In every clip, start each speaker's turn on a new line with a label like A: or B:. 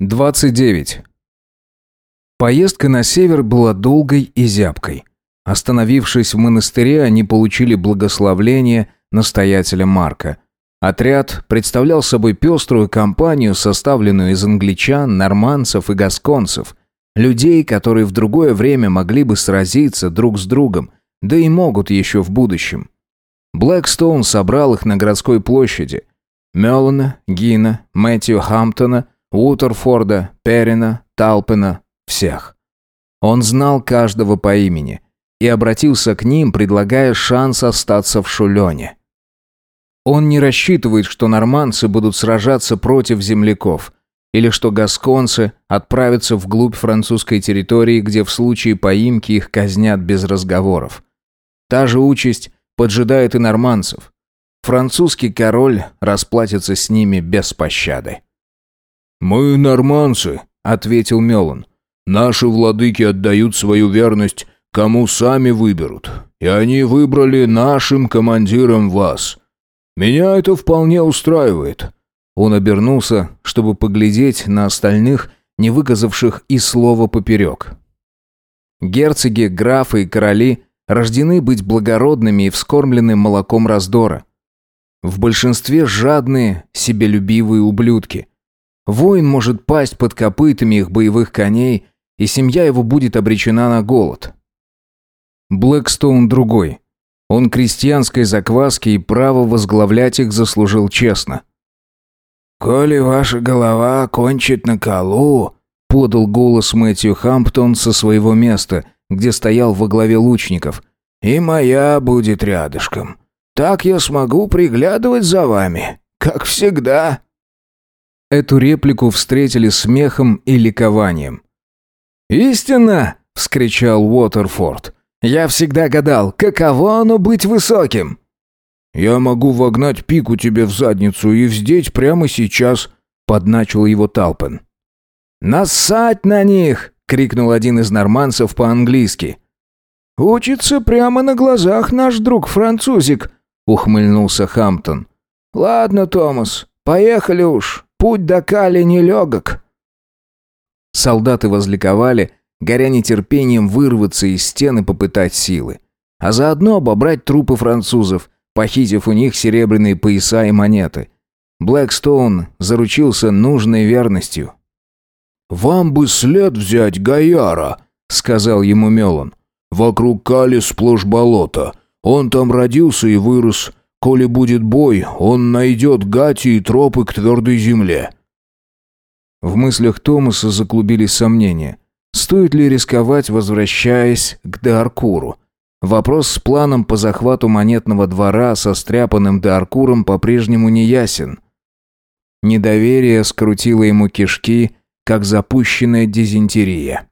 A: 29. Поездка на север была долгой и зябкой. Остановившись в монастыре, они получили благословление настоятеля Марка. Отряд представлял собой пеструю компанию, составленную из англичан, норманцев и гасконцев, людей, которые в другое время могли бы сразиться друг с другом, да и могут еще в будущем. Блэкстоун собрал их на городской площади. Меллана, Гина, Мэтью Хамптона – Уотерфорда, Перина, Талпена, всех. Он знал каждого по имени и обратился к ним, предлагая шанс остаться в Шулене. Он не рассчитывает, что норманцы будут сражаться против земляков, или что гасконцы отправятся вглубь французской территории, где в случае поимки их казнят без разговоров. Та же участь поджидает и норманцев. Французский король расплатится с ними без пощады.
B: «Мы норманцы», — ответил Мелан. «Наши владыки отдают свою верность, кому сами выберут, и они выбрали нашим командиром вас. Меня это вполне устраивает».
A: Он обернулся, чтобы поглядеть на остальных, не выказавших и слова поперек. Герцоги, графы и короли рождены быть благородными и вскормлены молоком раздора. В большинстве жадные, себелюбивые ублюдки. Воин может пасть под копытами их боевых коней, и семья его будет обречена на голод. Блэкстоун другой. Он крестьянской закваски и право возглавлять их заслужил честно.
C: «Коли ваша голова кончит на колу», — подал голос Мэтью Хамптон со своего места, где стоял во главе лучников, — «и моя будет рядышком. Так я смогу приглядывать за вами, как всегда».
A: Эту реплику встретили смехом и ликованием.
C: «Истинно!» — вскричал Уотерфорд. «Я всегда гадал, каково оно быть высоким!»
B: «Я могу вогнать пику тебе в задницу и вздеть прямо сейчас», — подначил его Талпен.
C: «Нассать на них!» — крикнул один из норманцев по-английски. «Учится прямо на глазах наш друг-французик», — ухмыльнулся Хамптон. «Ладно, Томас, поехали уж, Путь до Кали нелегок».
A: Солдаты возликовали, горя нетерпением вырваться из стены попытать силы. А заодно обобрать трупы французов, похитив у них серебряные пояса и монеты. Блэкстоун заручился нужной верностью.
B: «Вам бы след взять Гаяра», — сказал ему Мелан. «Вокруг Кали сплошь болото. Он там родился и вырос. Коли будет бой, он найдет гати и тропы к твердой земле».
A: В мыслях Томаса заклубились сомнения. Стоит ли рисковать, возвращаясь к Дааркуру? Вопрос с планом по захвату монетного двора со стряпанным Дааркуром по-прежнему не ясен. Недоверие скрутило ему кишки, как запущенная дизентерия.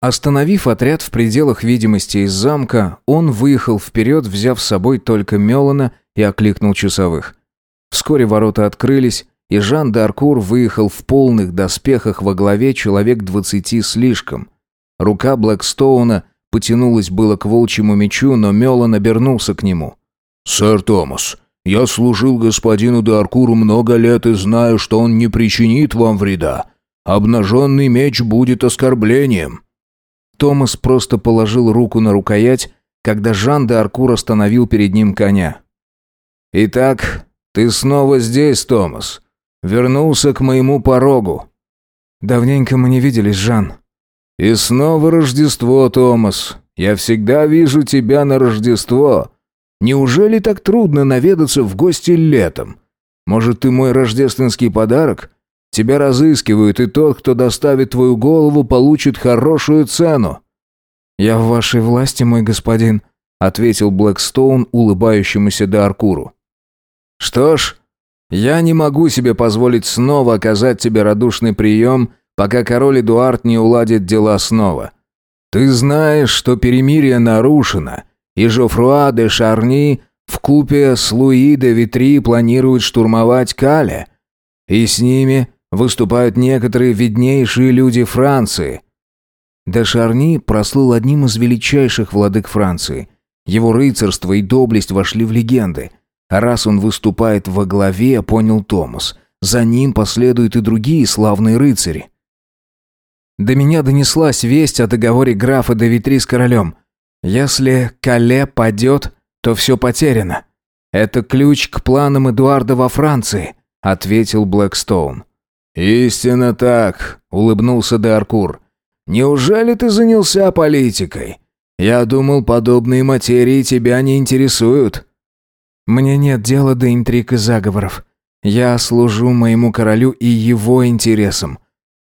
A: Остановив отряд в пределах видимости из замка, он выехал вперед, взяв с собой только Мелана и окликнул часовых. Вскоре ворота открылись, и Жан д'Аркур выехал в полных доспехах во главе человек двадцати слишком. Рука Блэкстоуна потянулась было к волчьему мечу, но Мелан обернулся к нему.
B: «Сэр Томас, я служил господину д'Аркуру много лет и знаю, что он не причинит вам вреда. Обнаженный меч будет оскорблением».
A: Томас просто положил руку на рукоять, когда Жан де Аркур остановил перед ним коня.
C: «Итак, ты снова здесь, Томас. Вернулся к моему порогу».
A: «Давненько мы не виделись, Жан».
C: «И снова Рождество, Томас. Я всегда вижу тебя на Рождество. Неужели так трудно наведаться в гости летом? Может, ты мой рождественский подарок? Тебя разыскивают, и тот, кто доставит твою голову, получит хорошую цену».
A: «Я в вашей власти, мой господин», — ответил Блэкстоун улыбающемуся Даркуру.
C: «Что ж, я не могу себе позволить снова оказать тебе радушный прием, пока король Эдуард не уладит дела снова. Ты знаешь, что перемирие нарушено, и Жофруа де Шарни в купе с Луи де Витри планирует штурмовать Кале, и с ними выступают некоторые виднейшие люди Франции. Де Шарни прослыл одним из величайших владык Франции. Его рыцарство и доблесть вошли в легенды. А раз он выступает во главе, понял Томас,
A: за ним последуют и другие славные рыцари. До меня донеслась весть о договоре графа де Витри с королем. Если Кале падет, то все потеряно. Это ключ к планам Эдуарда во Франции, ответил Блэкстоун.
B: Истинно так, улыбнулся Даркур. Неужели ты занялся политикой? Я думал, подобные материи тебя не интересуют.
A: Мне нет дела до интриг и заговоров. Я служу моему королю и его интересам.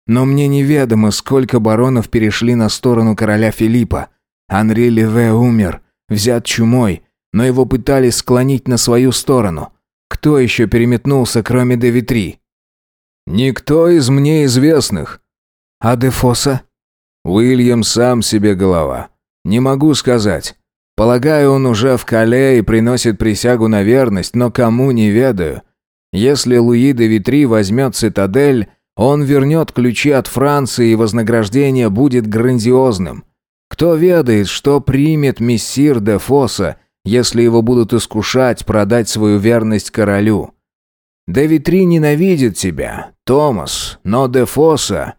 A: Но мне неведомо, сколько баронов перешли на сторону короля Филиппа. Анри Леве умер, взят чумой, но его пытались склонить на свою сторону. Кто еще переметнулся, кроме Девитри?
B: Никто из мне известных.
A: А Дефоса?
B: Уильям сам себе голова. Не могу сказать. Полагаю, он уже в Кале и приносит присягу на верность, но кому не ведаю. Если Луи де Витри возьмет цитадель, он вернет ключи от Франции, и вознаграждение будет грандиозным. Кто ведает, что примет мессир де Фоса, если его будут искушать продать свою верность королю. Де Витри ненавидит тебя, Томас, но де Фоса...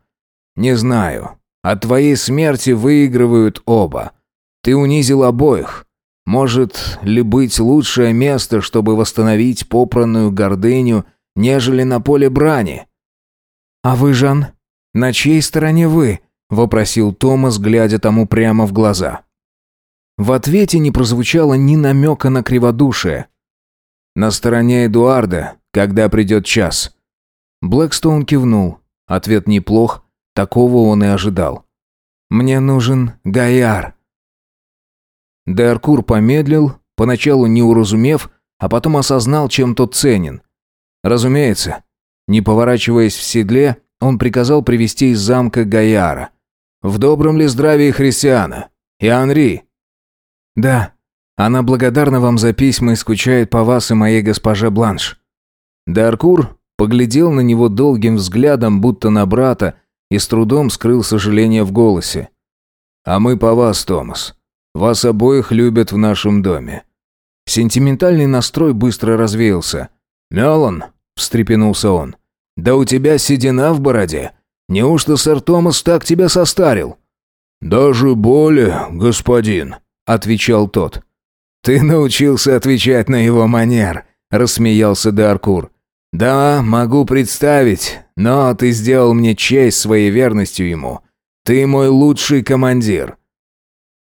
B: Не знаю. От твоей смерти выигрывают оба. Ты унизил обоих. Может ли быть лучшее место, чтобы восстановить попранную гордыню, нежели на поле брани?»
A: «А вы, Жан, на чьей стороне вы?» – вопросил Томас, глядя тому прямо в глаза. В ответе не прозвучало ни намека на криводушие.
B: «На стороне Эдуарда, когда придет час».
A: Блэкстоун кивнул. Ответ неплох, такого он и ожидал. «Мне нужен Гаяр». Д'Аркур помедлил, поначалу не уразумев, а потом осознал, чем тот ценен. Разумеется, не поворачиваясь в седле, он приказал привести из замка Гаяра. «В добром ли здравии христиана? И Анри?» «Да. Она благодарна вам за письма и скучает по вас и моей госпоже Бланш».
B: Даркур поглядел на него долгим взглядом, будто на брата, и с трудом скрыл сожаление в голосе. «А мы по вас, Томас. Вас обоих любят в нашем доме».
A: Сентиментальный настрой быстро развеялся.
B: «Мелан», — встрепенулся он, — «да у тебя седина в бороде. Неужто сэр Томас так тебя состарил?» «Даже более, господин», — отвечал тот.
A: «Ты научился отвечать на его манер», — рассмеялся Даркур. «Да, могу представить, но ты сделал мне честь своей верностью ему. Ты мой лучший командир».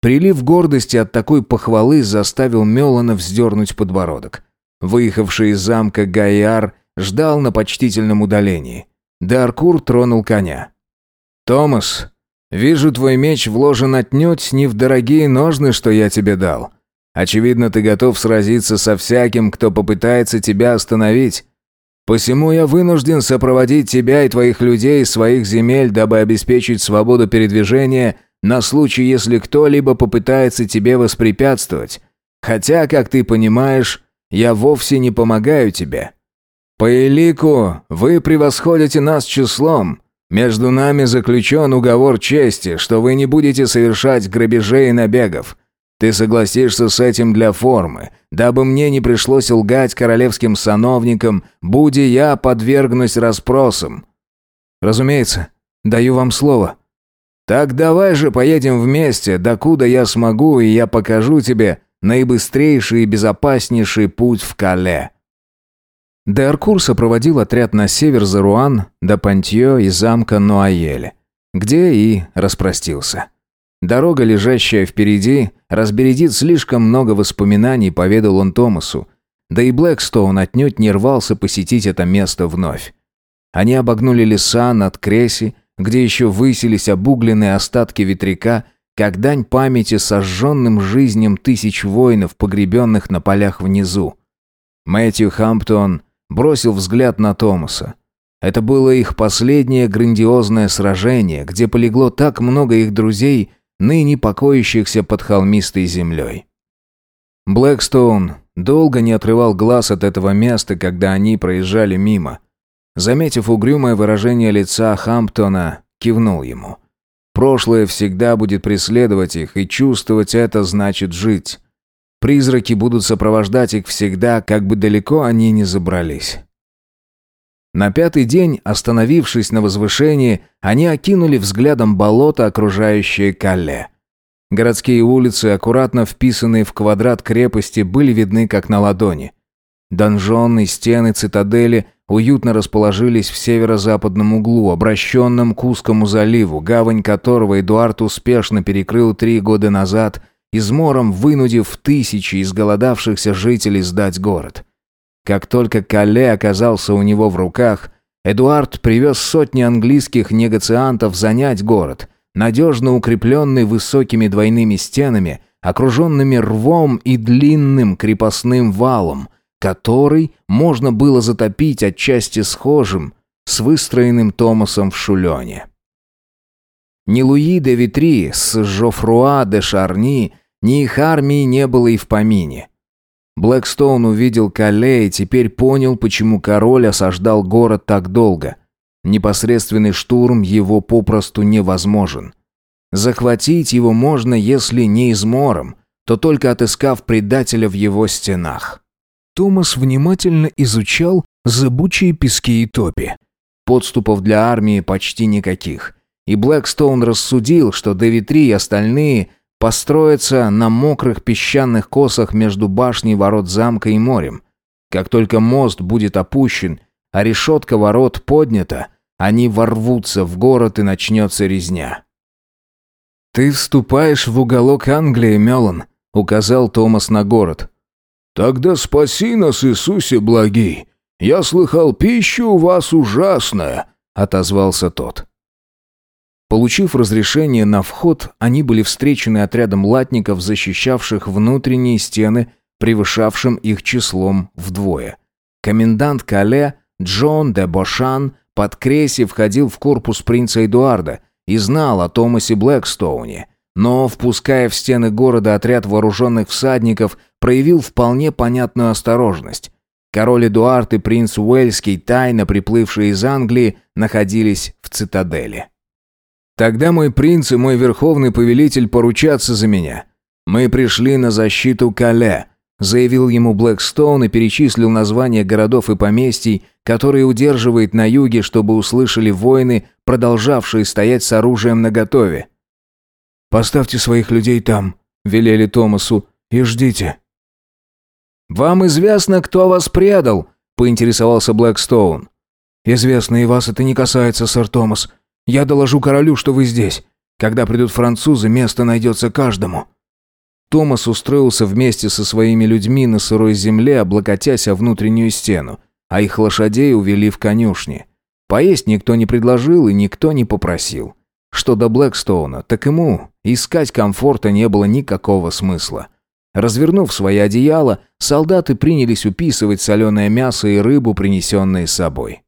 A: Прилив гордости от такой похвалы заставил Мелана вздернуть подбородок. Выехавший из замка Гайар ждал на почтительном удалении. Даркур тронул коня. «Томас, вижу, твой меч вложен отнюдь не в дорогие ножны, что я тебе дал. Очевидно, ты готов сразиться со всяким, кто попытается тебя остановить. Посему я вынужден сопроводить тебя и твоих людей из своих земель, дабы обеспечить свободу передвижения на случай, если кто-либо попытается тебе воспрепятствовать. Хотя, как ты понимаешь, я вовсе не помогаю тебе. По элику вы превосходите нас числом. Между нами заключен уговор чести, что вы не будете совершать грабежей и набегов. Ты согласишься с этим для формы, дабы мне не пришлось лгать королевским сановникам, будь я подвергнусь расспросам. Разумеется, даю вам слово. Так давай же поедем вместе, докуда я смогу, и я покажу тебе наибыстрейший и безопаснейший путь в Кале. Д'Аркур сопроводил отряд на север за Руан, до Пантьё и замка Нуаеле, где и распростился. Дорога, лежащая впереди, разбередит слишком много воспоминаний, поведал он Томасу. Да и Блэкстоун отнюдь не рвался посетить это место вновь. Они обогнули леса над Креси, где еще высились обугленные остатки ветряка, как дань памяти сожженным жизням тысяч воинов, погребенных на полях внизу. Мэтью Хамптон бросил взгляд на Томаса. Это было их последнее грандиозное сражение, где полегло так много их друзей – ныне покоящихся под холмистой землей. Блэкстоун долго не отрывал глаз от этого места, когда они проезжали мимо. Заметив угрюмое выражение лица Хамптона, кивнул ему. Прошлое всегда будет преследовать их, и чувствовать это значит жить. Призраки будут сопровождать их всегда, как бы далеко они ни забрались. На пятый день, остановившись на возвышении, они окинули взглядом болото, окружающее Калле. Городские улицы, аккуратно вписанные в квадрат крепости, были видны как на ладони. Донжоны, стены цитадели уютно расположились в северо-западном углу, обращенном к узкому заливу, гавань которого Эдуард успешно перекрыл три года назад, измором вынудив тысячи изголодавшихся жителей сдать город. Как только Кале оказался у него в руках, Эдуард привез сотни английских негациантов занять город, надежно укрепленный высокими двойными стенами, окруженными рвом и длинным крепостным валом, который можно было затопить отчасти схожим с выстроенным Томасом в Шулене. Ни Луи де Витри с Жофруа де Шарни, ни их армии не было и в помине. Блэкстоун увидел Кале и теперь понял, почему король осаждал город так долго. Непосредственный штурм его попросту невозможен. Захватить его можно, если не измором, то только отыскав предателя в его стенах. Томас внимательно изучал зыбучие пески и топи. Подступов для армии почти никаких. И Блэкстоун рассудил, что Дэвид Ри и остальные построятся на мокрых песчаных косах между башней ворот замка и морем. Как только мост будет опущен, а решетка ворот поднята, они ворвутся в город и начнется резня. «Ты вступаешь в уголок Англии, Мелан», — указал Томас на город.
B: «Тогда спаси нас, Иисусе благий! Я слыхал, пища у вас ужасная!» — отозвался тот.
A: Получив разрешение на вход, они были встречены отрядом латников, защищавших внутренние стены, превышавшим их числом вдвое. Комендант Кале, Джон де Бошан, под Креси входил в корпус принца Эдуарда и знал о Томасе Блэкстоуне, но, впуская в стены города отряд вооруженных всадников, проявил вполне понятную осторожность. Король Эдуард и принц Уэльский, тайно приплывшие из Англии, находились в цитадели. Тогда мой принц и мой верховный повелитель поручатся за меня. Мы пришли на защиту Кале, заявил ему Блэкстоун и перечислил названия городов и поместий, которые удерживает на юге, чтобы услышали воины, продолжавшие стоять с оружием наготове. «Поставьте своих людей там», — велели Томасу, — «и ждите». «Вам известно, кто вас предал?» — поинтересовался Блэкстоун. «Известно, и вас это не касается, сэр Томас. Я доложу королю, что вы здесь. Когда придут французы, место найдется каждому». Томас устроился вместе со своими людьми на сырой земле, облокотясь о внутреннюю стену, а их лошадей увели в конюшни. Поесть никто не предложил и никто не попросил. Что до Блэкстоуна, так ему искать комфорта не было никакого смысла. Развернув свои одеяла, солдаты принялись уписывать соленое мясо и рыбу, принесенные с собой.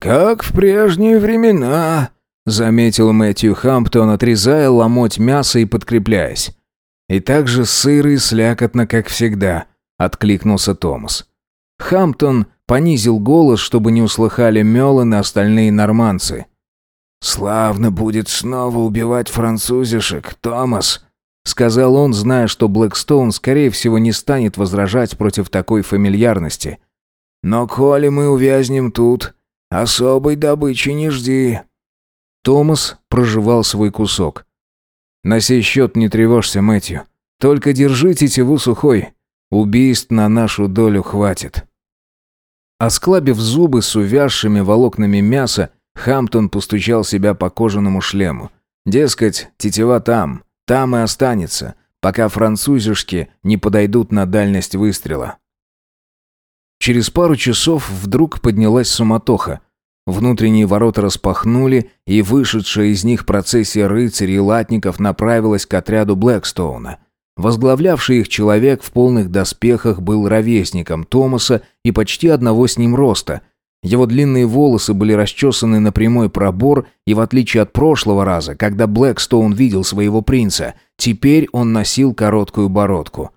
B: «Как в прежние времена», — заметил Мэтью Хамптон, отрезая ломоть мяса и подкрепляясь.
A: «И так же сыро и слякотно, как всегда», — откликнулся Томас. Хамптон понизил голос, чтобы не услыхали Мелан и остальные норманцы.
C: «Славно будет снова убивать французишек, Томас», —
A: сказал он, зная, что Блэкстоун, скорее всего, не станет возражать против такой фамильярности.
C: «Но коли мы увязнем тут, особой добычи не жди».
A: Томас проживал свой кусок. «На сей счет не тревожься, Мэтью. Только держите тетиву сухой. Убийств на нашу долю хватит». Осклабив зубы с увязшими волокнами мяса, Хамптон постучал себя по кожаному шлему. Дескать, тетива там, там и останется, пока французишки не подойдут на дальность выстрела. Через пару часов вдруг поднялась суматоха. Внутренние ворота распахнули, и вышедшая из них процессия рыцарей и латников направилась к отряду Блэкстоуна. Возглавлявший их человек в полных доспехах был ровесником Томаса и почти одного с ним роста, его длинные волосы были расчесаны на прямой пробор, и в отличие от прошлого раза, когда Блэкстоун видел своего принца, теперь он носил короткую бородку.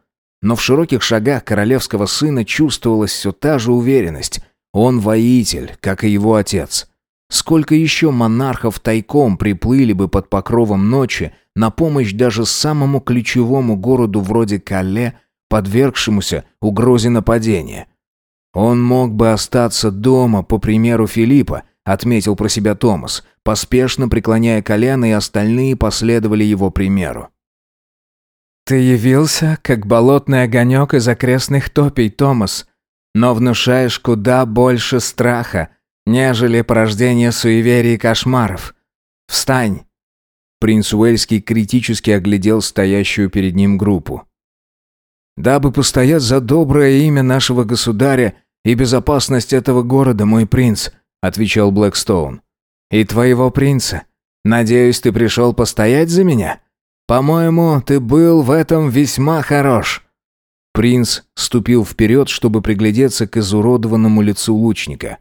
A: Но в широких шагах королевского сына чувствовалась все та же уверенность. Он воитель, как и его отец. Сколько еще монархов тайком приплыли бы под покровом ночи на помощь даже самому ключевому городу вроде Кале, подвергшемуся угрозе нападения – Он мог бы остаться дома, по примеру Филиппа, отметил про себя Томас, поспешно преклоняя колено, и остальные последовали его примеру. «Ты явился, как болотный огонек из окрестных топий, Томас, но внушаешь куда больше страха, нежели порождение суеверий и кошмаров. Встань!» Принц Уэльский критически оглядел стоящую перед ним группу. «Дабы постоять за доброе имя нашего государя и безопасность этого города, мой принц», отвечал Блэкстоун. «И твоего принца. Надеюсь, ты пришел постоять за меня? По-моему, ты был в этом весьма хорош». Принц ступил вперед, чтобы приглядеться к изуродованному лицу лучника.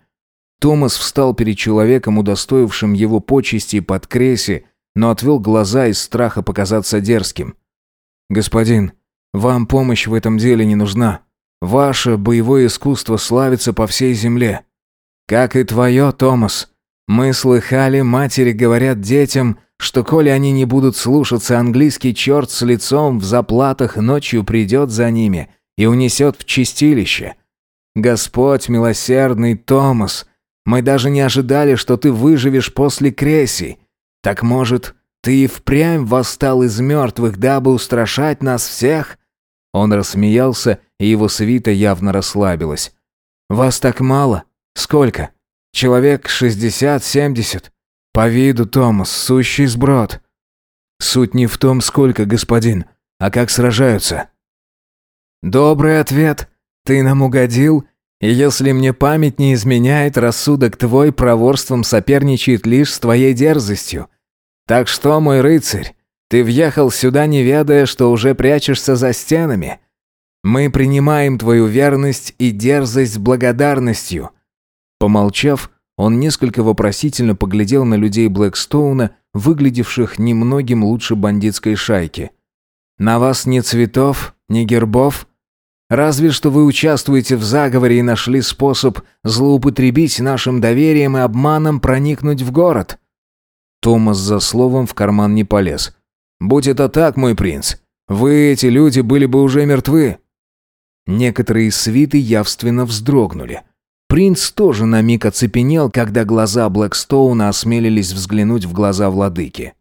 A: Томас встал перед человеком, удостоившим его почести под креси, но отвел глаза из страха показаться дерзким. «Господин, вам помощь в этом деле не нужна. Ваше боевое искусство славится по всей земле. Как и твое, Томас. Мы слыхали, матери говорят детям, что коли они не будут слушаться, английский черт с лицом в заплатах ночью придет за ними и унесет в чистилище. Господь милосердный, Томас, мы даже не ожидали, что ты выживешь после Креси. Так может, ты и впрямь восстал из мертвых, дабы устрашать нас всех?» Он рассмеялся, и его свита явно расслабилась. «Вас так мало? Сколько? Человек шестьдесят-семьдесят? По виду, Томас, сущий сброд». «Суть не в том, сколько, господин, а как сражаются». «Добрый ответ. Ты нам угодил, и если мне память не изменяет, рассудок твой проворством соперничает лишь с твоей дерзостью. Так что, мой рыцарь, ты въехал сюда, не ведая, что уже прячешься за стенами. Мы принимаем твою верность и дерзость с благодарностью». Помолчав, он несколько вопросительно поглядел на людей Блэкстоуна, выглядевших немногим лучше бандитской шайки. «На вас ни цветов, ни гербов? Разве что вы участвуете в заговоре и нашли способ злоупотребить нашим доверием и обманом проникнуть в город?» Томас за словом в карман не полез. Будь это так, мой принц, вы, эти люди, были бы уже мертвы». Некоторые свиты явственно вздрогнули. Принц тоже на миг оцепенел, когда глаза Блэкстоуна осмелились взглянуть в глаза владыки.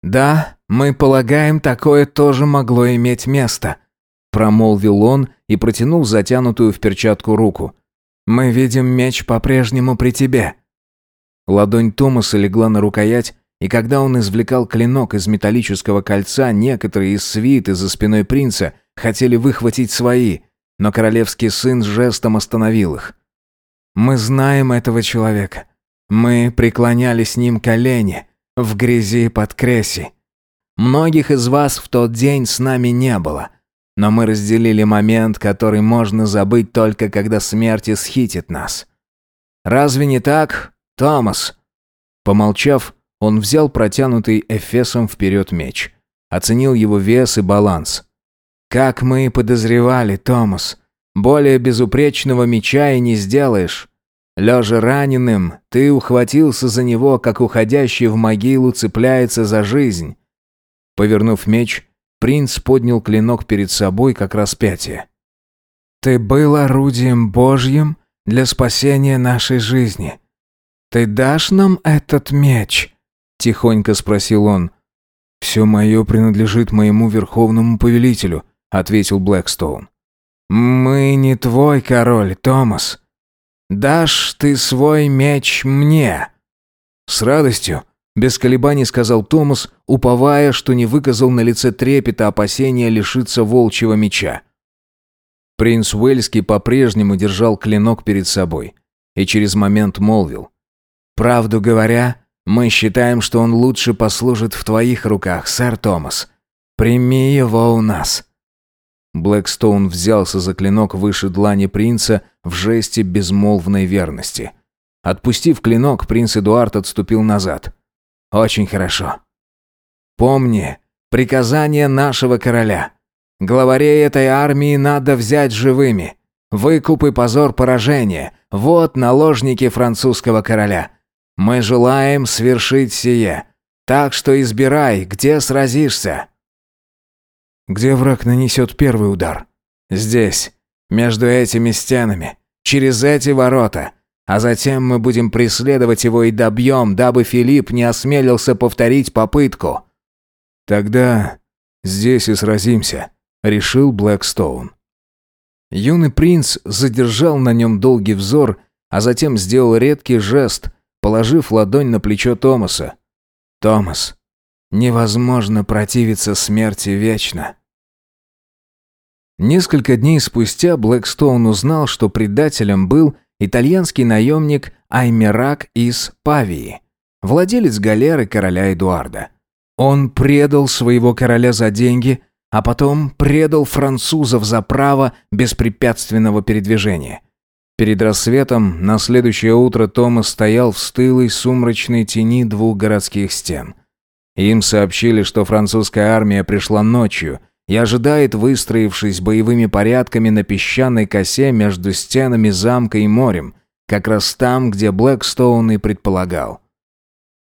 A: «Да, мы полагаем, такое тоже могло иметь место», промолвил он и протянул затянутую в перчатку руку. «Мы видим меч по-прежнему при тебе». Ладонь Томаса легла на рукоять, и когда он извлекал клинок из металлического кольца, некоторые из свиты за спиной принца хотели выхватить свои, но королевский сын жестом остановил их. «Мы знаем этого человека. Мы преклоняли с ним колени в грязи под Креси. Многих из вас в тот день с нами не было, но мы разделили момент, который можно забыть только когда смерть исхитит нас. Разве не так, Томас?» Помолчав, он взял протянутый Эфесом вперед меч. Оценил его вес и баланс. «Как мы и подозревали, Томас. Более безупречного меча и не сделаешь. Лежа раненым, ты ухватился за него, как уходящий в могилу цепляется за жизнь». Повернув меч, принц поднял клинок перед собой, как распятие. «Ты был орудием Божьим для спасения нашей жизни. Ты дашь нам этот меч?» Тихонько спросил он. «Все мое принадлежит моему верховному повелителю», ответил Блэкстоун. «Мы не твой король, Томас. Дашь ты свой меч мне?» «С радостью», без колебаний сказал Томас, уповая, что не выказал на лице трепета опасения лишиться волчьего меча. Принц Уэльский по-прежнему держал клинок перед собой и через момент молвил. «Правду говоря, мы считаем, что он лучше послужит в твоих руках, сэр Томас. Прими его у нас». Блэкстоун взялся за клинок выше длани принца в жесте безмолвной верности. Отпустив клинок, принц Эдуард отступил назад. «Очень хорошо. Помни, приказание нашего короля. Главарей этой армии надо взять живыми. Выкуп и позор поражения. Вот наложники французского короля. Мы желаем свершить сие. Так что избирай, где сразишься». «Где враг нанесет первый удар?» «Здесь.
C: Между этими стенами, через эти ворота. А затем мы будем преследовать его и добьем, дабы Филипп не осмелился повторить попытку».
A: «Тогда здесь и сразимся», — решил Блэкстоун. Юный принц задержал на нем долгий взор, а затем сделал редкий жест, положив ладонь на плечо Томаса. «Томас, невозможно противиться смерти вечно». Несколько дней спустя Блэкстоун узнал, что предателем был итальянский наемник Аймерак из Павии, владелец галеры короля Эдуарда. Он предал своего короля за деньги, а потом предал французов за право беспрепятственного передвижения. Перед рассветом на следующее утро Томас стоял в стылой сумрачной тени двух городских стен. Им сообщили, что французская армия пришла ночью и ожидает, выстроившись боевыми порядками на песчаной косе между стенами замка и морем, как раз там, где Блэкстоун и предполагал.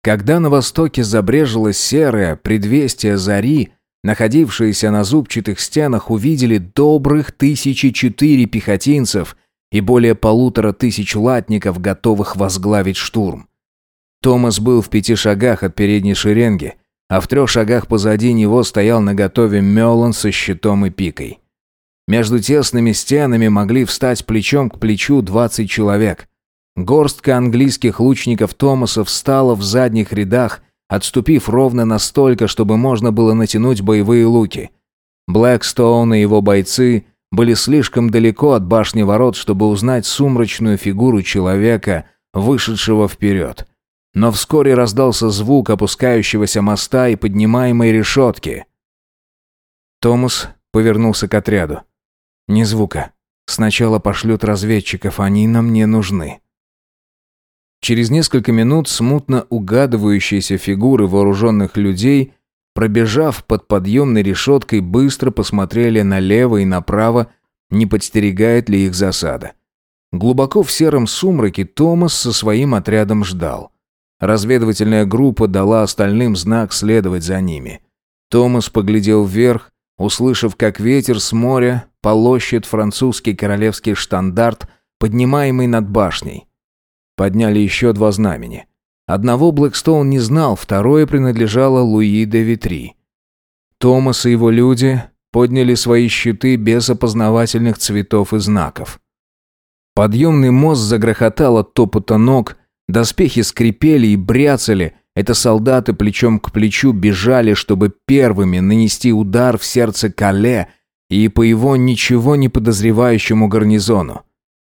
A: Когда на востоке забрежило серое предвестие зари, находившиеся на зубчатых стенах увидели добрых тысячи четыре пехотинцев и более полутора тысяч латников, готовых возглавить штурм. Томас был в пяти шагах от передней шеренги, а в трех шагах позади него стоял наготове Мелан со щитом и пикой. Между тесными стенами могли встать плечом к плечу двадцать человек. Горстка английских лучников Томаса встала в задних рядах, отступив ровно настолько, чтобы можно было натянуть боевые луки. Блэкстоун и его бойцы были слишком далеко от башни ворот, чтобы узнать сумрачную фигуру человека, вышедшего вперед. Но вскоре раздался звук опускающегося моста и поднимаемой решетки. Томас повернулся к отряду. «Ни звука. Сначала пошлют разведчиков, они нам не нужны». Через несколько минут смутно угадывающиеся фигуры вооруженных людей, пробежав под подъемной решеткой, быстро посмотрели налево и направо, не подстерегает ли их засада. Глубоко в сером сумраке Томас со своим отрядом ждал. Разведывательная группа дала остальным знак следовать за ними. Томас поглядел вверх, услышав, как ветер с моря полощет французский королевский штандарт, поднимаемый над башней. Подняли еще два знамени. Одного Блэкстоун не знал, второе принадлежало Луи де Витри. Томас и его люди подняли свои щиты без опознавательных цветов и знаков. Подъемный мост загрохотал от топота ног, доспехи скрипели и бряцали, это солдаты плечом к плечу бежали, чтобы первыми нанести удар в сердце Кале и по его ничего не подозревающему гарнизону.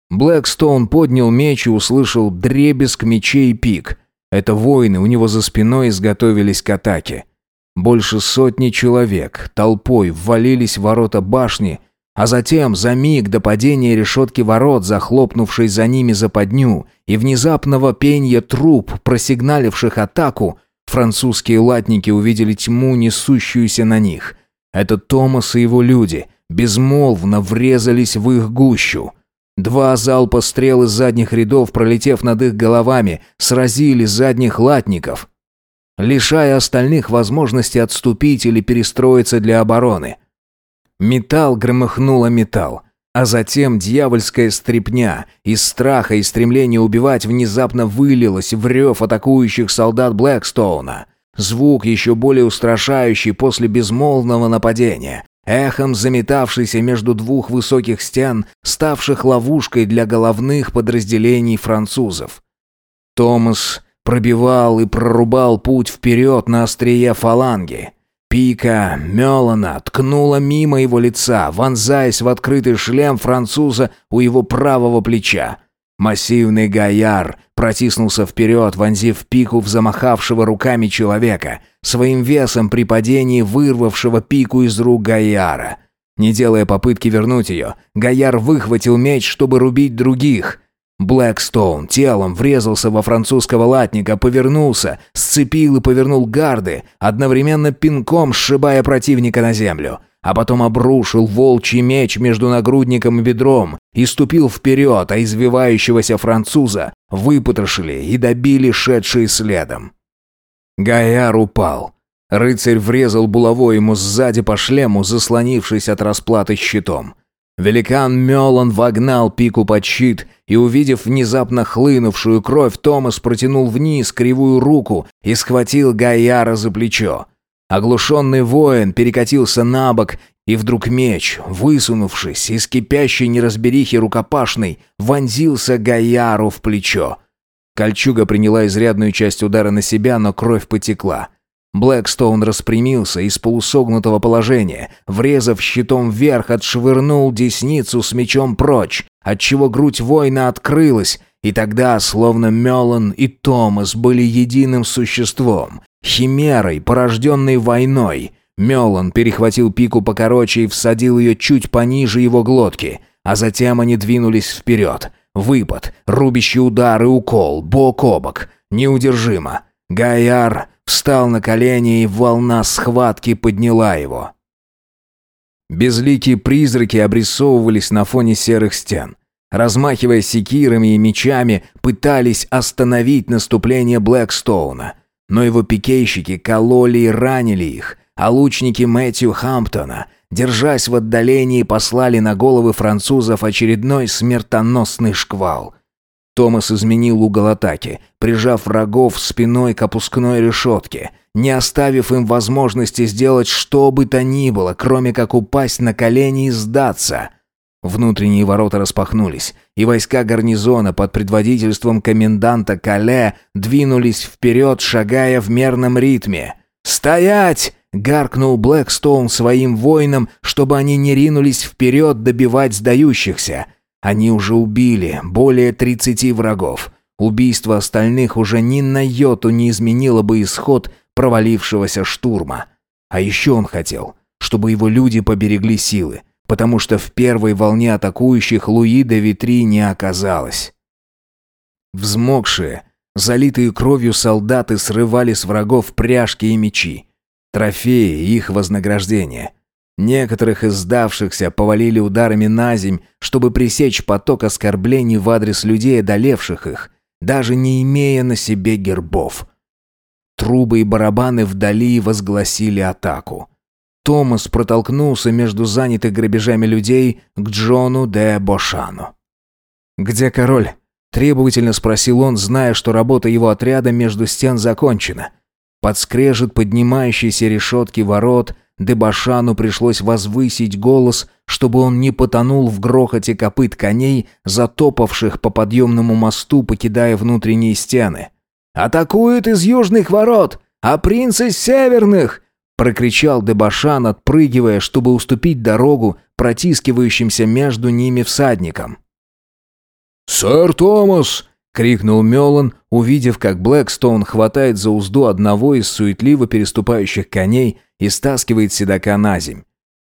A: Блэкстоун поднял меч и услышал дребезг мечей и пик. Это воины у него за спиной изготовились к атаке. Больше сотни человек толпой ввалились в ворота башни, а затем, за миг до падения решетки ворот, захлопнувшей за ними западню, и внезапного пенья труп, просигналивших атаку, французские латники увидели тьму, несущуюся на них. Это Томас и его люди безмолвно врезались в их гущу. Два залпа стрел из задних рядов, пролетев над их головами, сразили задних латников, лишая остальных возможности отступить или перестроиться для обороны. Металл громыхнуло металл, а затем дьявольская стрепня из страха и стремления убивать внезапно вылилась в рев атакующих солдат Блэкстоуна. Звук еще более устрашающий после безмолвного нападения, эхом заметавшийся между двух высоких стен, ставших ловушкой для головных подразделений французов. Томас пробивал и прорубал путь вперед на острие фаланги. Пика Мелана ткнула мимо его лица, вонзаясь в открытый шлем француза у его правого плеча. Массивный гаяр протиснулся вперед, вонзив пику в замахавшего руками человека, своим весом при падении вырвавшего пику из рук гаяра. Не делая попытки вернуть ее, гаяр выхватил меч, чтобы рубить других. Блэкстоун телом врезался во французского латника, повернулся, сцепил и повернул гарды, одновременно пинком сшибая противника на землю а потом обрушил волчий меч между нагрудником и бедром и ступил вперед, а извивающегося француза выпотрошили и добили шедшие следом. Гаяр упал. Рыцарь врезал булавой ему сзади по шлему, заслонившись от расплаты щитом. Великан Мелан вогнал пику под щит, и, увидев внезапно хлынувшую кровь, Томас протянул вниз кривую руку и схватил Гайяра за плечо. Оглушенный воин перекатился на бок, и вдруг меч, высунувшись из кипящей неразберихи рукопашной, вонзился Гайяру в плечо. Кольчуга приняла изрядную часть удара на себя, но кровь потекла. Блэкстоун распрямился из полусогнутого положения, врезав щитом вверх, отшвырнул десницу с мечом прочь, отчего грудь воина открылась, и тогда, словно Мелан и Томас были единым существом, химерой, порожденной войной. Мелан перехватил пику покороче и всадил ее чуть пониже его глотки, а затем они двинулись вперед. Выпад, рубящий удар и укол, бок о бок. Неудержимо. Гайар встал на колени, и волна схватки подняла его. Безликие призраки обрисовывались на фоне серых стен. Размахивая секирами и мечами, пытались остановить наступление Блэкстоуна. Но его пикейщики кололи и ранили их, а лучники Мэтью Хамптона, держась в отдалении, послали на головы французов очередной смертоносный шквал. Томас изменил угол атаки, прижав врагов спиной к опускной решетке, не оставив им возможности сделать что бы то ни было, кроме как упасть на колени и сдаться. Внутренние ворота распахнулись, и войска гарнизона под предводительством коменданта Кале двинулись вперед, шагая в мерном ритме. «Стоять!» — гаркнул Блэкстоун своим воинам, чтобы они не ринулись вперед добивать сдающихся. Они уже убили более тридцати врагов. Убийство остальных уже ни на йоту не изменило бы исход провалившегося штурма. А еще он хотел, чтобы его люди поберегли силы, потому что в первой волне атакующих Луи де Витри не оказалось. Взмокшие, залитые кровью солдаты срывали с врагов пряжки и мечи. Трофеи их вознаграждения. Некоторых из сдавшихся повалили ударами на земь, чтобы пресечь поток оскорблений в адрес людей, одолевших их, даже не имея на себе гербов. Трубы и барабаны вдали возгласили атаку. Томас протолкнулся между занятых грабежами людей к Джону де Бошану. «Где король?» – требовательно спросил он, зная, что работа его отряда между стен закончена. Подскрежет поднимающейся решетки ворот, Дебашану пришлось возвысить голос, чтобы он не потонул в грохоте копыт коней, затопавших по подъемному мосту, покидая внутренние стены. «Атакуют из южных ворот, а принц из северных!» прокричал Дебашан, отпрыгивая, чтобы уступить дорогу протискивающимся между ними всадникам.
B: «Сэр Томас!» — крикнул Мелан, увидев, как Блэкстоун хватает за узду одного из суетливо переступающих коней и стаскивает седока на земь.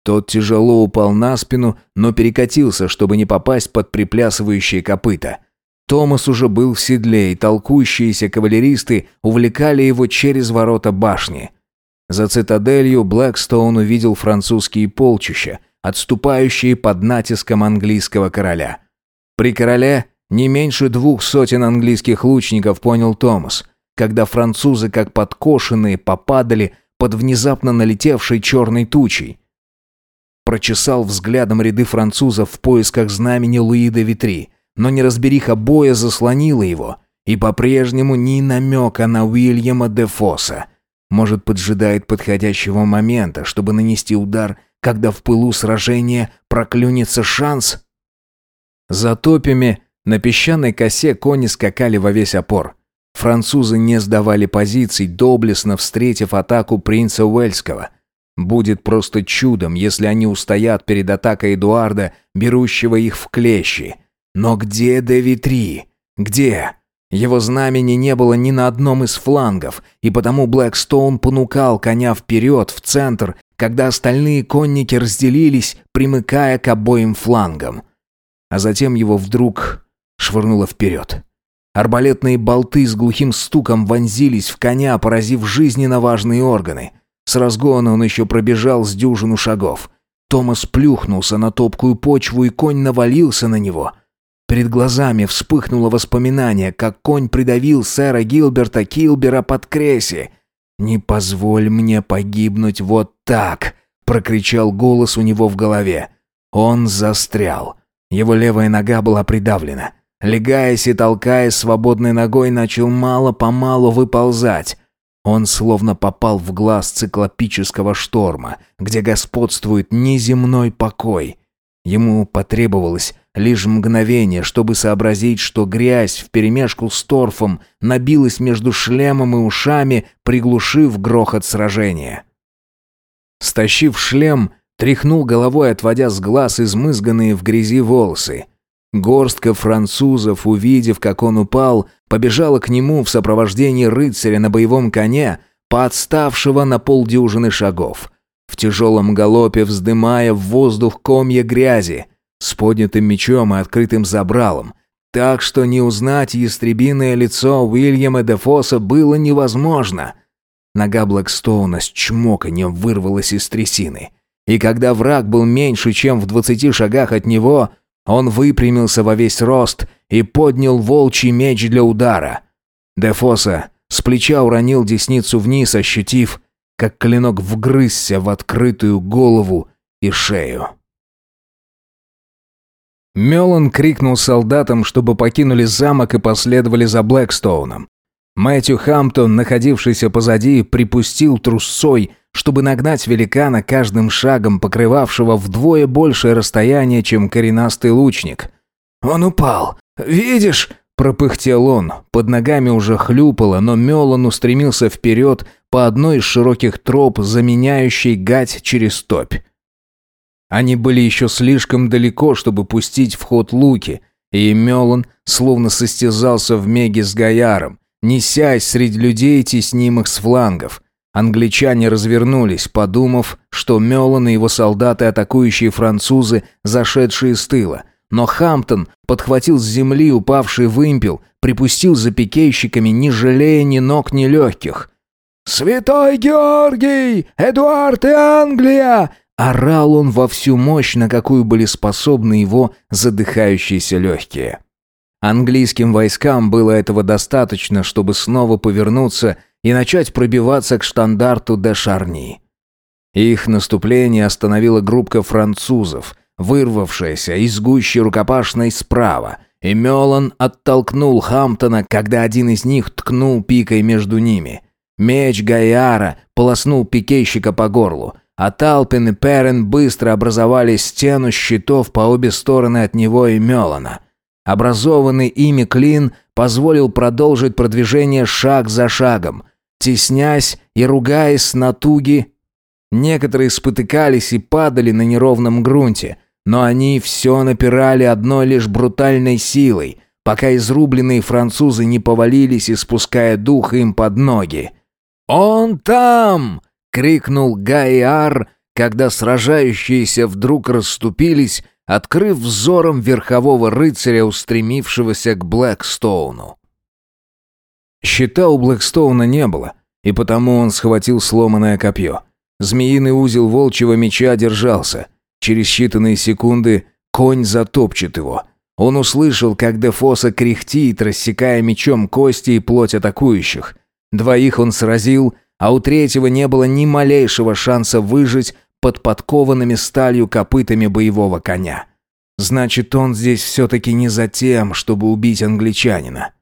B: Тот тяжело упал на спину, но перекатился, чтобы не попасть под приплясывающие копыта. Томас уже был в седле, и толкущиеся кавалеристы увлекали его через ворота башни. За цитаделью Блэкстоун увидел французские полчища, отступающие под натиском английского короля. При короле не меньше двух сотен английских лучников, понял Томас, когда французы, как подкошенные, попадали под внезапно налетевшей черной тучей. Прочесал взглядом ряды французов в поисках знамени Луи де Витри, но неразбериха боя заслонила его, и по-прежнему ни намека на Уильяма де Фосса – может, поджидает подходящего момента, чтобы нанести удар, когда в пылу сражения проклюнется шанс? За топями на песчаной косе кони скакали во весь опор. Французы не сдавали позиций, доблестно встретив атаку принца Уэльского. Будет просто чудом, если они устоят перед атакой Эдуарда, берущего их в клещи. Но где Девитри? Где? Его знамени не было ни на одном из флангов, и потому Блэкстоун понукал коня вперед, в центр, когда остальные конники разделились, примыкая к обоим флангам. А затем его вдруг швырнуло вперед. Арбалетные болты с глухим стуком вонзились в коня, поразив жизненно важные органы. С разгона он еще пробежал с дюжину шагов. Томас плюхнулся на топкую почву, и конь навалился на него — Перед глазами вспыхнуло воспоминание, как конь придавил сэра Гилберта Килбера под Кресси. «Не позволь мне погибнуть вот так!» — прокричал голос у него в голове.
A: Он застрял. Его левая нога была придавлена. Легаясь и толкаясь свободной ногой, начал мало-помалу выползать. Он словно попал в глаз циклопического шторма, где господствует неземной покой. Ему потребовалось лишь мгновение, чтобы сообразить, что грязь вперемешку с торфом набилась между шлемом и ушами, приглушив грохот сражения. Стащив шлем, тряхнул головой, отводя с глаз измызганные в грязи волосы. Горстка французов, увидев, как он упал, побежала к нему в сопровождении рыцаря на боевом коне, подставшего на полдюжины шагов. В тяжелом галопе вздымая в воздух комья грязи, с поднятым мечом и открытым забралом, так что не узнать ястребиное лицо Уильяма Дефоса было невозможно. Нога Блэкстоуна с чмоканьем вырвалась из трясины. И когда враг был меньше, чем в двадцати шагах от него, он выпрямился во весь рост и поднял волчий меч для удара. Дефоса с плеча уронил десницу вниз, ощутив, как клинок вгрызся в открытую голову и шею. Мелан крикнул солдатам, чтобы покинули замок и последовали за Блэкстоуном. Мэтью Хамптон, находившийся позади, припустил трусцой, чтобы нагнать великана каждым шагом, покрывавшего вдвое большее расстояние, чем коренастый лучник. «Он упал! Видишь?» – пропыхтел он. Под ногами уже хлюпало, но Мелан устремился вперед по одной из широких троп, заменяющей гать через топь. Они были еще слишком далеко, чтобы пустить в ход луки, и Мелан словно состязался в меге с Гаяром, несясь среди людей, теснимых с флангов. Англичане развернулись, подумав, что Мелан и его солдаты атакующие французы, зашедшие с тыла. Но Хамптон подхватил с земли упавший вымпел, припустил за пикейщиками, не жалея ни ног, ни легких. «Святой Георгий! Эдуард и Англия!» Орал он во всю мощь, на какую были способны его задыхающиеся легкие. Английским войскам было этого достаточно, чтобы снова повернуться и начать пробиваться к штандарту де Шарни. Их наступление остановила группка французов, вырвавшаяся из гущи рукопашной справа, и Мелан оттолкнул Хамптона, когда один из них ткнул пикой между ними. Меч Гайара полоснул пикейщика по горлу, а Талпин и Перен быстро образовали стену щитов по обе стороны от него и Мелана. Образованный ими клин позволил продолжить продвижение шаг за шагом, теснясь и ругаясь с натуги. Некоторые спотыкались и падали на неровном грунте, но они все напирали одной лишь брутальной силой, пока изрубленные французы не повалились, испуская дух им под ноги. «Он там!» — крикнул Гайар, когда сражающиеся вдруг расступились, открыв взором верхового рыцаря, устремившегося к Блэкстоуну. Щита у Блэкстоуна не было, и потому он схватил сломанное копье. Змеиный узел волчьего меча держался. Через считанные секунды конь затопчет его. Он услышал, как Дефоса кряхтит, рассекая мечом кости и плоть атакующих. Двоих он сразил, а у третьего не было ни малейшего шанса выжить под подкованными сталью копытами боевого коня. Значит, он здесь все-таки не за тем, чтобы убить англичанина.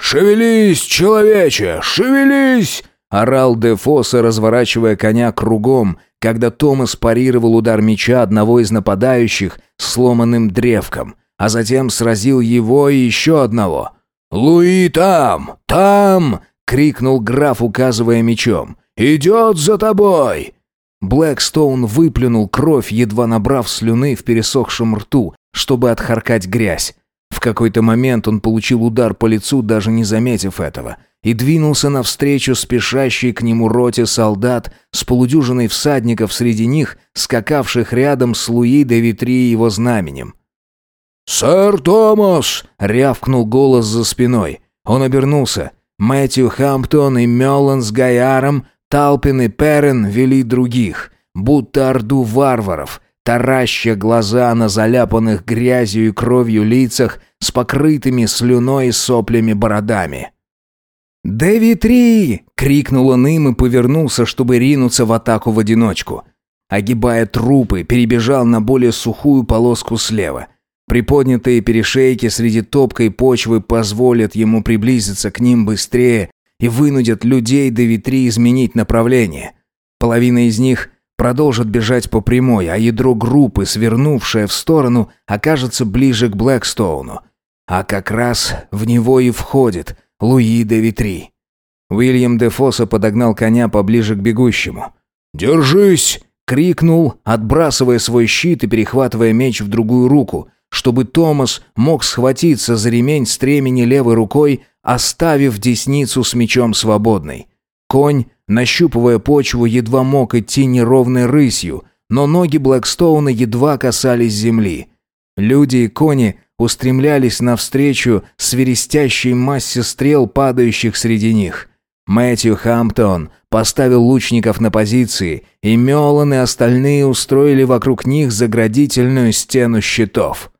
B: «Шевелись, человече, шевелись!»
A: орал Дефоса, разворачивая коня кругом, когда Томас парировал удар меча одного из нападающих сломанным древком, а затем сразил его и еще одного.
B: «Луи там! Там!» — крикнул
A: граф, указывая мечом.
B: «Идет за тобой!»
A: Блэкстоун выплюнул кровь, едва набрав слюны в пересохшем рту, чтобы отхаркать грязь. В какой-то момент он получил удар по лицу, даже не заметив этого, и двинулся навстречу спешащей к нему роте солдат с полудюжиной всадников среди них, скакавших рядом с Луи де Витри его знаменем.
B: «Сэр Томас!»
A: — рявкнул голос за спиной. Он обернулся. Мэтью Хамптон и Меллан с Гаяром Талпин и Перен вели других, будто орду варваров, тараща глаза на заляпанных грязью и кровью лицах с покрытыми слюной и соплями бородами. «Дэви-3!» — крикнул он им и повернулся, чтобы ринуться в атаку в одиночку. огибая трупы, перебежал на более сухую полоску слева. Приподнятые перешейки среди топкой почвы позволят ему приблизиться к ним быстрее и вынудят людей до ветри изменить направление. Половина из них продолжит бежать по прямой, а ядро группы, свернувшее в сторону, окажется ближе к Блэкстоуну. А как раз в него и входит Луи де Витри. Уильям де Фосса подогнал коня поближе к бегущему.
B: «Держись!»
A: — крикнул, отбрасывая свой щит и перехватывая меч в другую руку, чтобы Томас мог схватиться за ремень стремени левой рукой, оставив десницу с мечом свободной. Конь, нащупывая почву, едва мог идти неровной рысью, но ноги Блэкстоуна едва касались земли. Люди и кони устремлялись навстречу свиристящей массе стрел, падающих среди них. Мэтью Хамптон поставил лучников на позиции, и Мелан и остальные устроили вокруг них заградительную стену щитов.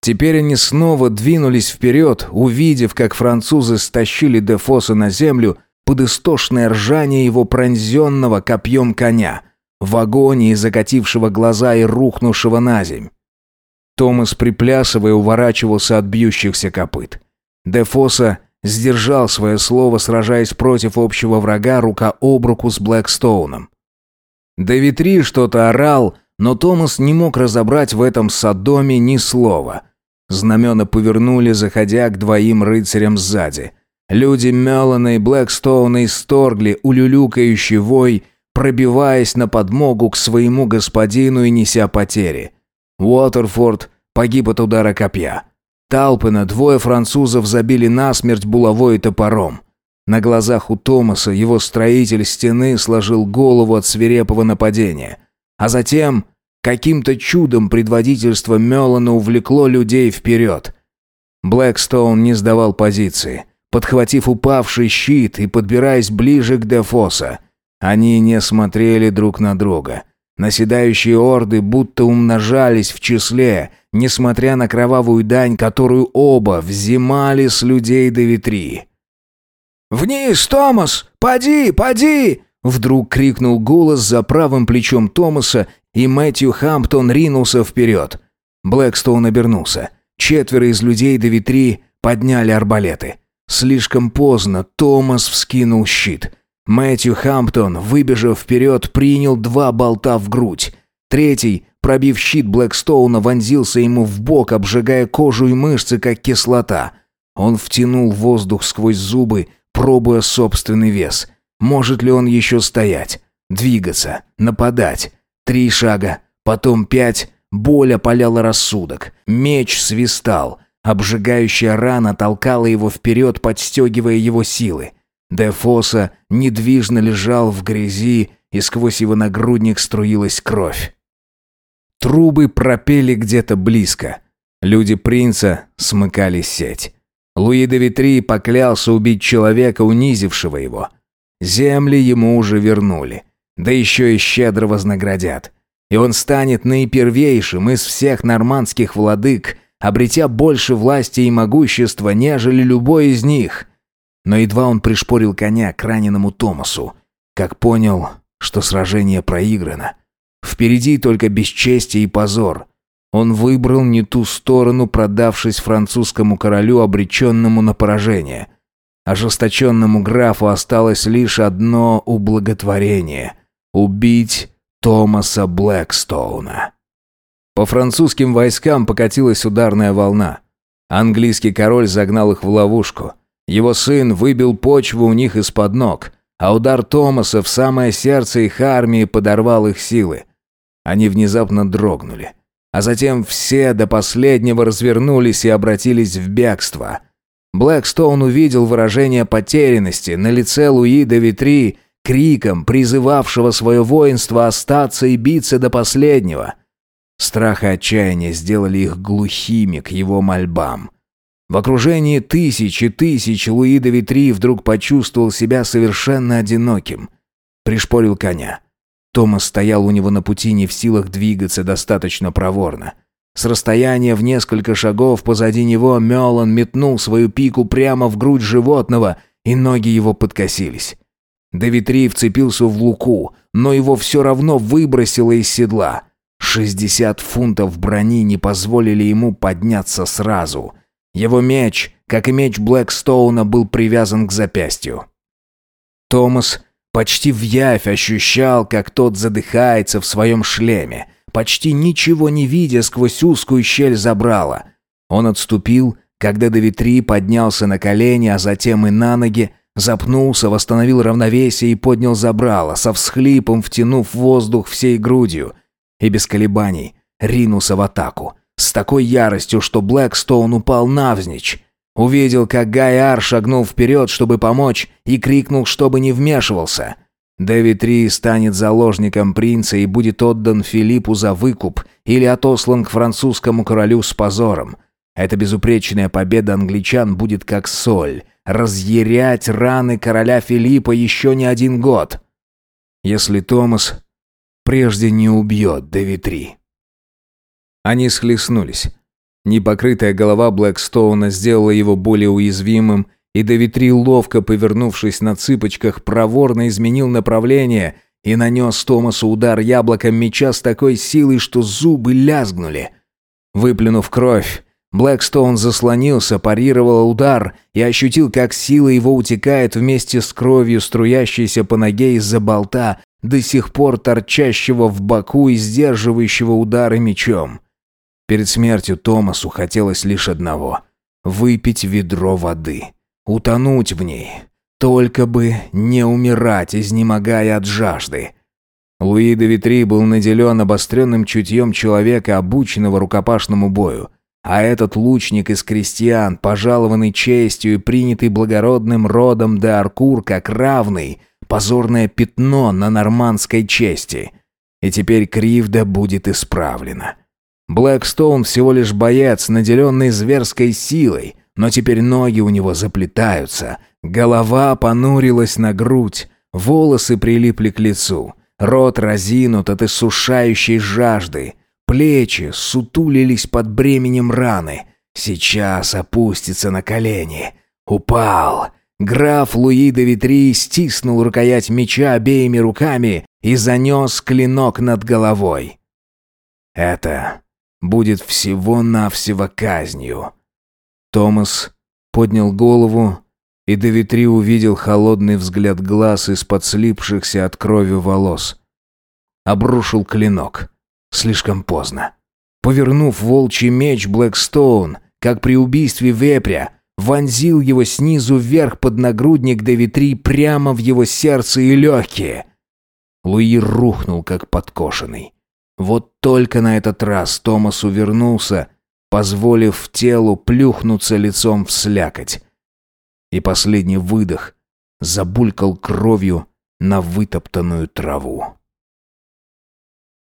A: Теперь они снова двинулись вперед, увидев, как французы стащили Дефоса на землю под истошное ржание его пронзенного копьем коня, в агонии закатившего глаза и рухнувшего на земь. Томас, приплясывая, уворачивался от бьющихся копыт. Дефоса сдержал свое слово, сражаясь против общего врага рука об руку с Блэкстоуном. Давитри что-то орал, но Томас не мог разобрать в этом Содоме ни слова. Знамена повернули, заходя к двоим рыцарям сзади. Люди Меллана и Блэкстоуна исторгли улюлюкающий вой, пробиваясь на подмогу к своему господину и неся потери. Уотерфорд погиб от удара копья. Талпена двое французов забили насмерть булавой и топором. На глазах у Томаса его строитель стены сложил голову от свирепого нападения. А затем каким-то чудом предводительство Мелана увлекло людей вперед. Блэкстоун не сдавал позиции, подхватив упавший щит и подбираясь ближе к Дефоса. Они не смотрели друг на друга. Наседающие орды будто умножались в числе, несмотря на кровавую дань, которую оба взимали с людей до ветри. «Вниз, Томас! Поди, поди!» Вдруг крикнул голос за правым плечом Томаса, и Мэтью Хамптон ринулся вперед. Блэкстоун обернулся. Четверо из людей до ветри подняли арбалеты. Слишком поздно Томас вскинул щит. Мэтью Хамптон, выбежав вперед, принял два болта в грудь. Третий, пробив щит Блэкстоуна, вонзился ему в бок, обжигая кожу и мышцы, как кислота. Он втянул воздух сквозь зубы, пробуя собственный вес. Может ли он еще стоять? Двигаться? Нападать? Три шага, потом пять. Боль опаляла рассудок. Меч свистал. Обжигающая рана толкала его вперед, подстегивая его силы. Дефоса недвижно лежал в грязи, и сквозь его нагрудник струилась кровь. Трубы пропели где-то близко. Люди принца смыкали сеть. Луи де Витри поклялся убить человека, унизившего его. Земли ему уже вернули. Да еще и щедро вознаградят. И он станет наипервейшим из всех нормандских владык, обретя больше власти и могущества, нежели любой из них – но едва он пришпорил коня к раненому Томасу, как понял, что сражение проиграно. Впереди только бесчестие и позор. Он выбрал не ту сторону, продавшись французскому королю, обреченному на поражение. Ожесточенному графу осталось лишь одно ублаготворение — убить Томаса Блэкстоуна. По французским войскам покатилась ударная волна. Английский король загнал их в ловушку. Его сын выбил почву у них из-под ног, а удар Томаса в самое сердце их армии подорвал их силы. Они внезапно дрогнули. А затем все до последнего развернулись и обратились в бегство. Блэкстоун увидел выражение потерянности на лице Луи де Витри, криком, призывавшего свое воинство остаться и биться до последнего. Страх и отчаяние сделали их глухими к его мольбам. В окружении тысяч и тысяч Луи де Витри вдруг почувствовал себя совершенно одиноким. Пришпорил коня. Томас стоял у него на пути не в силах двигаться достаточно проворно. С расстояния в несколько шагов позади него Мелан метнул свою пику прямо в грудь животного, и ноги его подкосились. Девитри вцепился в луку, но его все равно выбросило из седла. Шестьдесят фунтов брони не позволили ему подняться сразу. Его меч, как и меч Блэкстоуна, был привязан к запястью. Томас почти в явь ощущал, как тот задыхается в своем шлеме, почти ничего не видя сквозь узкую щель забрала. Он отступил, когда Давитри поднялся на колени, а затем и на ноги, запнулся, восстановил равновесие и поднял забрало, со всхлипом втянув воздух всей грудью, и без колебаний ринулся в атаку, с такой яростью, что Блэкстоун упал навзничь. Увидел, как Гайар шагнул вперед, чтобы помочь, и крикнул, чтобы не вмешивался. Дэвид Ри станет заложником принца и будет отдан Филиппу за выкуп или отослан к французскому королю с позором. Эта безупречная победа англичан будет как соль, разъярять раны короля Филиппа еще не один год. Если Томас прежде не убьет Дэвид Ри. Они схлестнулись. Непокрытая голова Блэкстоуна сделала его более уязвимым, и Давитри, ловко повернувшись на цыпочках, проворно изменил направление и нанес Томасу удар яблоком меча с такой силой, что зубы лязгнули. Выплюнув кровь, Блэкстоун заслонился, парировал удар и ощутил, как сила его утекает вместе с кровью, струящейся по ноге из-за болта, до сих пор торчащего в боку и сдерживающего удары мечом. Перед смертью Томасу хотелось лишь одного — выпить ведро воды, утонуть в ней, только бы не умирать, изнемогая от жажды. Луи де Витри был наделен обостренным чутьем человека, обученного рукопашному бою. А этот лучник из крестьян, пожалованный честью и принятый благородным родом де Аркур как равный, позорное пятно на нормандской чести. И теперь кривда будет исправлена. Блэкстоун всего лишь боец, наделенный зверской силой, но теперь ноги у него заплетаются, голова понурилась на грудь, волосы прилипли к лицу, рот разинут от иссушающей жажды, плечи сутулились под бременем раны. Сейчас опустится на колени. Упал. Граф Луи де Витри стиснул рукоять меча обеими руками и занес клинок над головой. Это будет всего-навсего казнью. Томас поднял голову, и Девитри увидел холодный взгляд глаз из-под слипшихся от крови волос. Обрушил клинок. Слишком поздно. Повернув волчий меч Блэкстоун, как при убийстве вепря, вонзил его снизу вверх под нагрудник Девитри прямо в его сердце и легкие. Луи рухнул, как подкошенный. Вот только на этот раз Томас увернулся, позволив телу плюхнуться лицом в слякоть. И последний выдох забулькал кровью на вытоптанную траву.